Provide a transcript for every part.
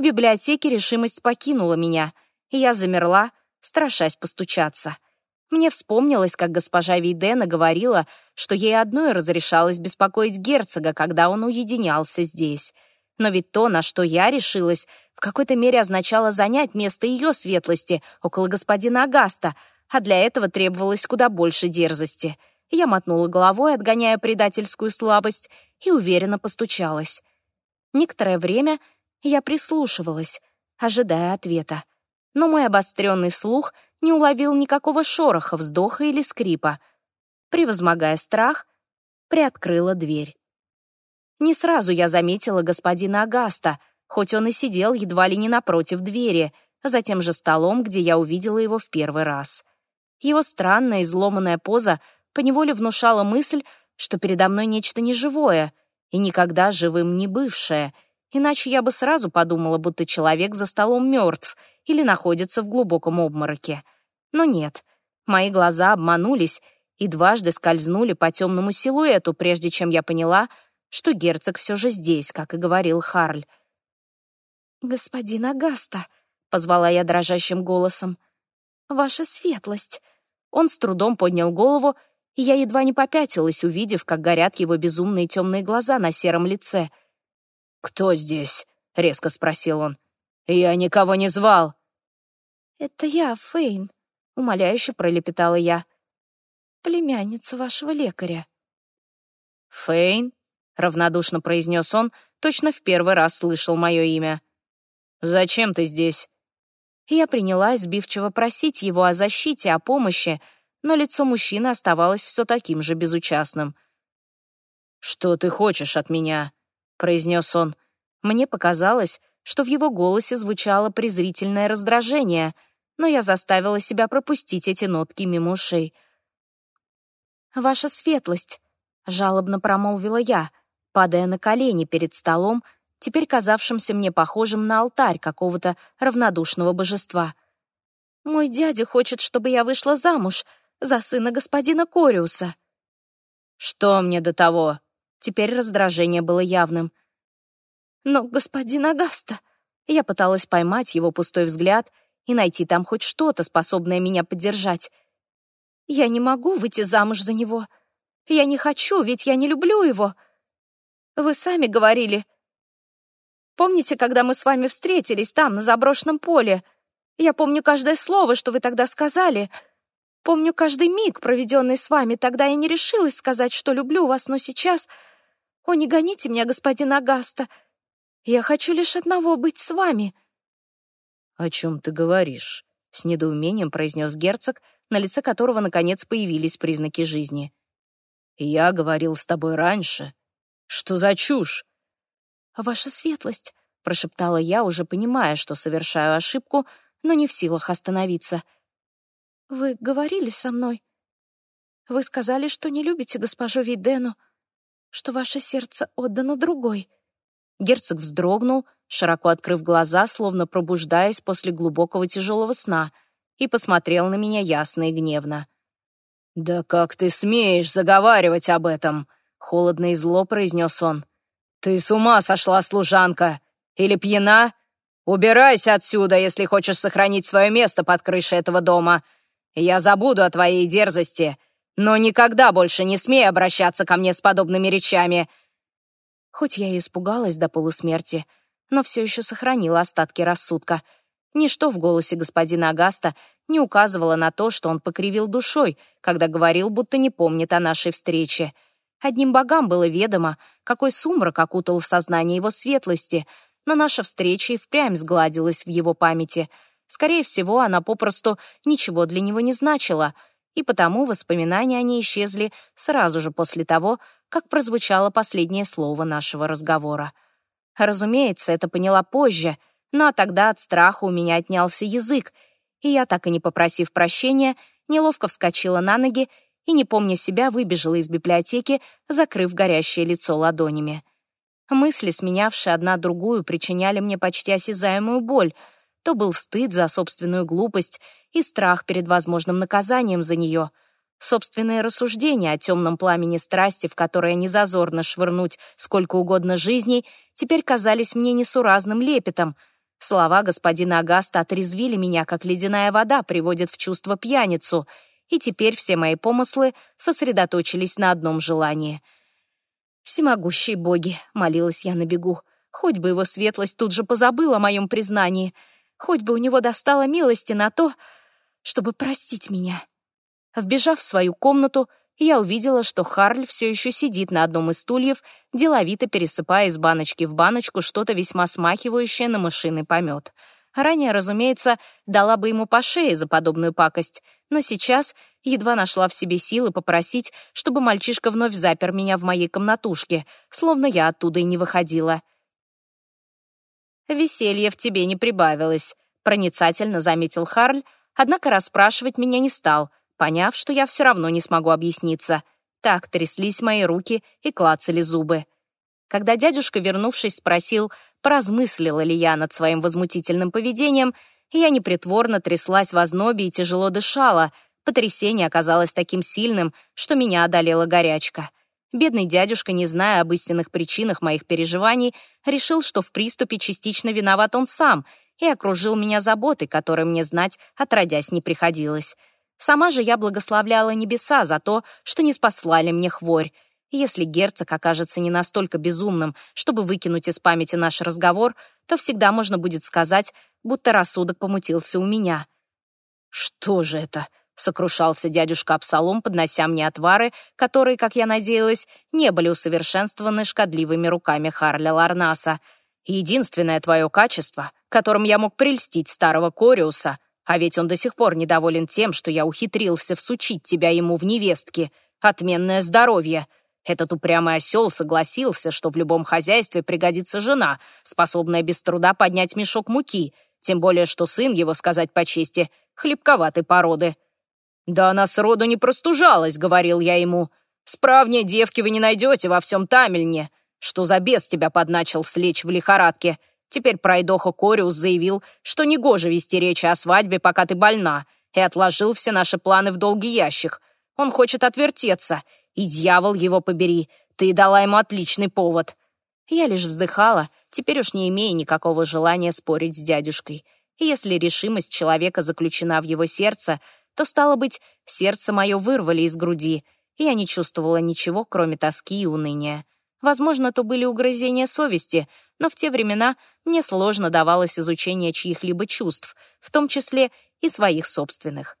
у библиотеки решимость покинула меня, и я замерла, страшась постучаться. Мне вспомнилось, как госпожа Вейдена говорила, что ей одной разрешалось беспокоить герцога, когда он уединялся здесь. Но ведь то, на что я решилась, в какой-то мере означало занять место ее светлости около господина Агаста, а для этого требовалось куда больше дерзости. Я мотнула головой, отгоняя предательскую слабость, и уверенно постучалась. Некоторое время я прислушивалась, ожидая ответа. Но мой обостренный слух не уловил никакого шороха, вздоха или скрипа. Превозмогая страх, приоткрыла дверь. Не сразу я заметила господина Агаста, хоть он и сидел едва ли не напротив двери, за тем же столом, где я увидела его в первый раз. Его странная изломанная поза поневоле внушала мысль, что передо мной нечто неживое и никогда живым не бывшее, иначе я бы сразу подумала, будто человек за столом мертв или находится в глубоком обмороке. Но нет, мои глаза обманулись и дважды скользнули по темному силуэту, прежде чем я поняла, что герцог все же здесь, как и говорил Харль. «Господин Агаста», — позвала я дрожащим голосом, — «ваша светлость». Он с трудом поднял голову, и я едва не попятилась, увидев, как горят его безумные темные глаза на сером лице. «Кто здесь?» — резко спросил он. «Я никого не звал». «Это я, Фейн», — умоляюще пролепетала я. «Племянница вашего лекаря». «Фейн?» — равнодушно произнес он, точно в первый раз слышал мое имя. «Зачем ты здесь?» Я принялась сбивчиво просить его о защите, о помощи, но лицо мужчины оставалось все таким же безучастным. «Что ты хочешь от меня?» — произнес он. Мне показалось, что в его голосе звучало презрительное раздражение, но я заставила себя пропустить эти нотки мимо ушей. «Ваша светлость», — жалобно промолвила я, падая на колени перед столом, теперь казавшимся мне похожим на алтарь какого-то равнодушного божества. «Мой дядя хочет, чтобы я вышла замуж за сына господина Кориуса». «Что мне до того?» Теперь раздражение было явным. «Но, господин Агаста...» Я пыталась поймать его пустой взгляд и найти там хоть что-то, способное меня поддержать. «Я не могу выйти замуж за него. Я не хочу, ведь я не люблю его. Вы сами говорили, Помните, когда мы с вами встретились там, на заброшенном поле? Я помню каждое слово, что вы тогда сказали. Помню каждый миг, проведенный с вами. Тогда я не решилась сказать, что люблю вас, но сейчас... О, не гоните меня, господин Агаста. Я хочу лишь одного — быть с вами». «О чем ты говоришь?» — с недоумением произнес герцог, на лице которого, наконец, появились признаки жизни. «Я говорил с тобой раньше. Что за чушь? «Ваша светлость», — прошептала я, уже понимая, что совершаю ошибку, но не в силах остановиться. «Вы говорили со мной? Вы сказали, что не любите госпожу Видену, что ваше сердце отдано другой». Герцог вздрогнул, широко открыв глаза, словно пробуждаясь после глубокого тяжелого сна, и посмотрел на меня ясно и гневно. «Да как ты смеешь заговаривать об этом?» — холодно и зло произнес он. «Ты с ума сошла, служанка! Или пьяна? Убирайся отсюда, если хочешь сохранить свое место под крышей этого дома. Я забуду о твоей дерзости, но никогда больше не смей обращаться ко мне с подобными речами». Хоть я и испугалась до полусмерти, но все еще сохранила остатки рассудка. Ничто в голосе господина Агаста не указывало на то, что он покривил душой, когда говорил, будто не помнит о нашей встрече — Одним богам было ведомо, какой сумрак окутал сознание его светлости, но наша встреча и впрямь сгладилась в его памяти. Скорее всего, она попросту ничего для него не значила, и потому воспоминания о ней исчезли сразу же после того, как прозвучало последнее слово нашего разговора. Разумеется, это поняла позже, но тогда от страха у меня отнялся язык, и я, так и не попросив прощения, неловко вскочила на ноги и, не помня себя, выбежала из библиотеки, закрыв горящее лицо ладонями. Мысли, сменявшие одна другую, причиняли мне почти осязаемую боль. То был стыд за собственную глупость и страх перед возможным наказанием за нее. Собственные рассуждения о темном пламени страсти, в которое незазорно швырнуть сколько угодно жизней, теперь казались мне несуразным лепетом. Слова господина Агаста отрезвили меня, как ледяная вода приводит в чувство пьяницу, и теперь все мои помыслы сосредоточились на одном желании. «Всемогущие боги», — молилась я на бегу, — «хоть бы его светлость тут же позабыла о моем признании, хоть бы у него достало милости на то, чтобы простить меня». Вбежав в свою комнату, я увидела, что Харль все еще сидит на одном из стульев, деловито пересыпая из баночки в баночку что-то весьма смахивающее на мышиный помет. Ранее, разумеется, дала бы ему по шее за подобную пакость, но сейчас едва нашла в себе силы попросить, чтобы мальчишка вновь запер меня в моей комнатушке, словно я оттуда и не выходила. «Веселье в тебе не прибавилось», — проницательно заметил Харль, однако расспрашивать меня не стал — поняв, что я все равно не смогу объясниться. Так тряслись мои руки и клацали зубы. Когда дядюшка, вернувшись, спросил, поразмыслила ли я над своим возмутительным поведением, я непритворно тряслась в ознобе и тяжело дышала. Потрясение оказалось таким сильным, что меня одолела горячка. Бедный дядюшка, не зная об истинных причинах моих переживаний, решил, что в приступе частично виноват он сам, и окружил меня заботой, которой мне знать отродясь не приходилось. Сама же я благословляла небеса за то, что не спаслали мне хворь. Если герцог окажется не настолько безумным, чтобы выкинуть из памяти наш разговор, то всегда можно будет сказать, будто рассудок помутился у меня. «Что же это?» — сокрушался дядюшка Абсалом, поднося мне отвары, которые, как я надеялась, не были усовершенствованы шкодливыми руками Харля Ларнаса. «Единственное твое качество, которым я мог прельстить старого Кориуса — а ведь он до сих пор недоволен тем, что я ухитрился всучить тебя ему в невестке. Отменное здоровье. Этот упрямый осел согласился, что в любом хозяйстве пригодится жена, способная без труда поднять мешок муки, тем более что сын его, сказать по чести, хлебковатой породы. «Да она сроду не простужалась», — говорил я ему. «Справнее девки вы не найдете во всем Тамельне. Что за бес тебя подначил слечь в лихорадке? Теперь пройдоха Кориус заявил, что негоже вести речи о свадьбе, пока ты больна, и отложил все наши планы в долгий ящик. Он хочет отвертеться, и дьявол его побери, ты дала ему отличный повод. Я лишь вздыхала, теперь уж не имея никакого желания спорить с дядюшкой. И если решимость человека заключена в его сердце, то, стало быть, сердце мое вырвали из груди, и я не чувствовала ничего, кроме тоски и уныния. Возможно, то были угрызения совести, но в те времена мне сложно давалось изучение чьих-либо чувств, в том числе и своих собственных.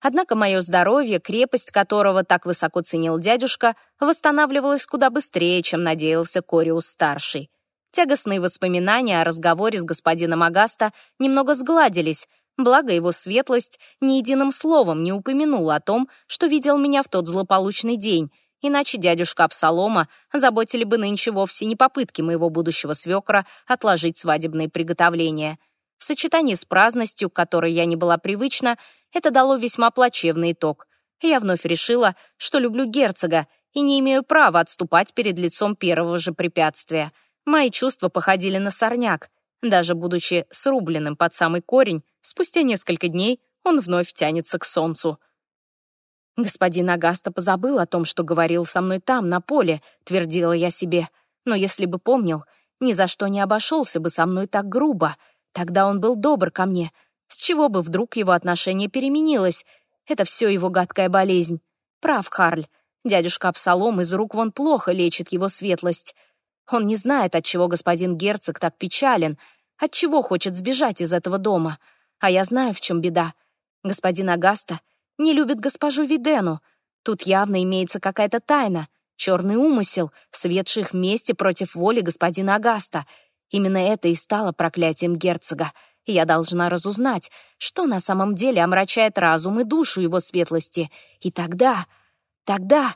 Однако мое здоровье, крепость которого так высоко ценил дядюшка, восстанавливалось куда быстрее, чем надеялся Кориус-старший. Тягостные воспоминания о разговоре с господином Агаста немного сгладились, благо его светлость ни единым словом не упомянул о том, что видел меня в тот злополучный день, Иначе дядюшка Абсалома заботили бы нынче вовсе не попытки моего будущего свекра отложить свадебные приготовления. В сочетании с праздностью, к которой я не была привычна, это дало весьма плачевный итог. Я вновь решила, что люблю герцога и не имею права отступать перед лицом первого же препятствия. Мои чувства походили на сорняк. Даже будучи срубленным под самый корень, спустя несколько дней он вновь тянется к солнцу — «Господин Агаста позабыл о том, что говорил со мной там, на поле», — твердила я себе. «Но если бы помнил, ни за что не обошелся бы со мной так грубо. Тогда он был добр ко мне. С чего бы вдруг его отношение переменилось? Это все его гадкая болезнь. Прав, Харль. Дядюшка Абсалом из рук вон плохо лечит его светлость. Он не знает, от чего господин герцог так печален, от чего хочет сбежать из этого дома. А я знаю, в чем беда. Господин Агаста — не любит госпожу Видену. Тут явно имеется какая-то тайна, черный умысел, светший их вместе против воли господина Агаста. Именно это и стало проклятием герцога. я должна разузнать, что на самом деле омрачает разум и душу его светлости. И тогда... тогда...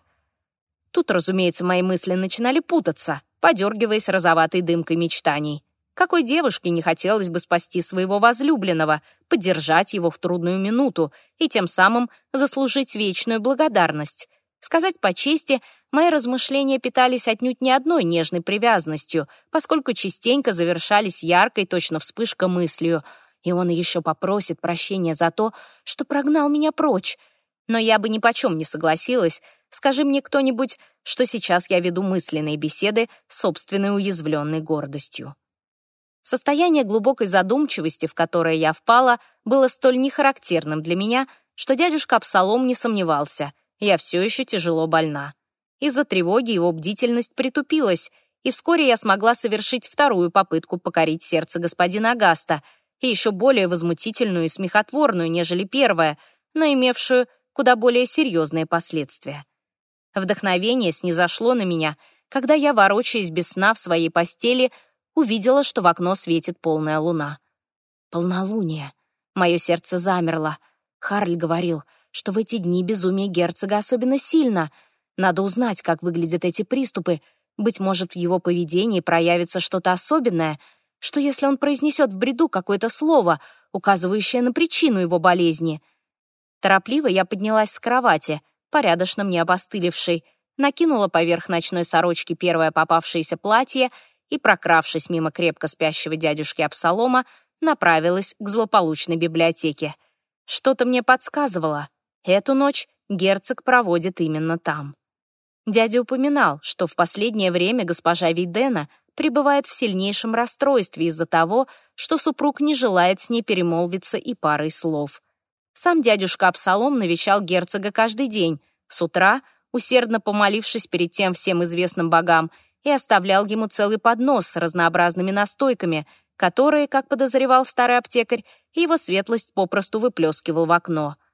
Тут, разумеется, мои мысли начинали путаться, подергиваясь розоватой дымкой мечтаний. Какой девушке не хотелось бы спасти своего возлюбленного, поддержать его в трудную минуту и тем самым заслужить вечную благодарность? Сказать по чести, мои размышления питались отнюдь не одной нежной привязанностью, поскольку частенько завершались яркой точно вспышка мыслью. И он еще попросит прощения за то, что прогнал меня прочь. Но я бы ни почем не согласилась, скажи мне кто-нибудь, что сейчас я веду мысленные беседы с собственной уязвленной гордостью. Состояние глубокой задумчивости, в которое я впала, было столь нехарактерным для меня, что дядюшка Абсалом не сомневался. Я все еще тяжело больна. Из-за тревоги его бдительность притупилась, и вскоре я смогла совершить вторую попытку покорить сердце господина Агаста, и еще более возмутительную и смехотворную, нежели первая, но имевшую куда более серьезные последствия. Вдохновение снизошло на меня, когда я, ворочаясь без сна в своей постели, увидела, что в окно светит полная луна. Полнолуние. Мое сердце замерло. Харль говорил, что в эти дни безумие герцога особенно сильно — надо узнать, как выглядят эти приступы. Быть может, в его поведении проявится что-то особенное, что если он произнесет в бреду какое-то слово, указывающее на причину его болезни. Торопливо я поднялась с кровати, порядочно мне обостылившей, накинула поверх ночной сорочки первое попавшееся платье и, прокравшись мимо крепко спящего дядюшки Абсалома, направилась к злополучной библиотеке. Что-то мне подсказывало. Эту ночь герцог проводит именно там. Дядя упоминал, что в последнее время госпожа Вейдена пребывает в сильнейшем расстройстве из-за того, что супруг не желает с ней перемолвиться и парой слов. Сам дядюшка Абсалом навещал герцога каждый день, с утра, усердно помолившись перед тем всем известным богам, и оставлял ему целый поднос с разнообразными настойками, которые, как подозревал старый аптекарь, его светлость попросту выплескивал в окно —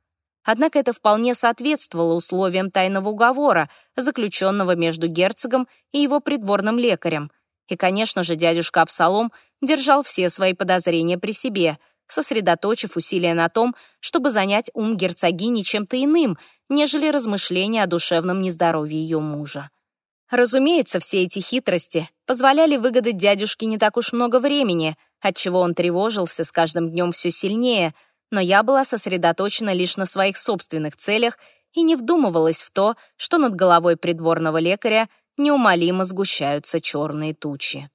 Однако это вполне соответствовало условиям тайного уговора, заключенного между герцогом и его придворным лекарем. И, конечно же, дядюшка Абсалом держал все свои подозрения при себе, сосредоточив усилия на том, чтобы занять ум герцогини чем-то иным, нежели размышления о душевном нездоровье ее мужа. Разумеется, все эти хитрости позволяли выгадать дядюшке не так уж много времени, отчего он тревожился с каждым днем все сильнее — но я была сосредоточена лишь на своих собственных целях и не вдумывалась в то, что над головой придворного лекаря неумолимо сгущаются черные тучи.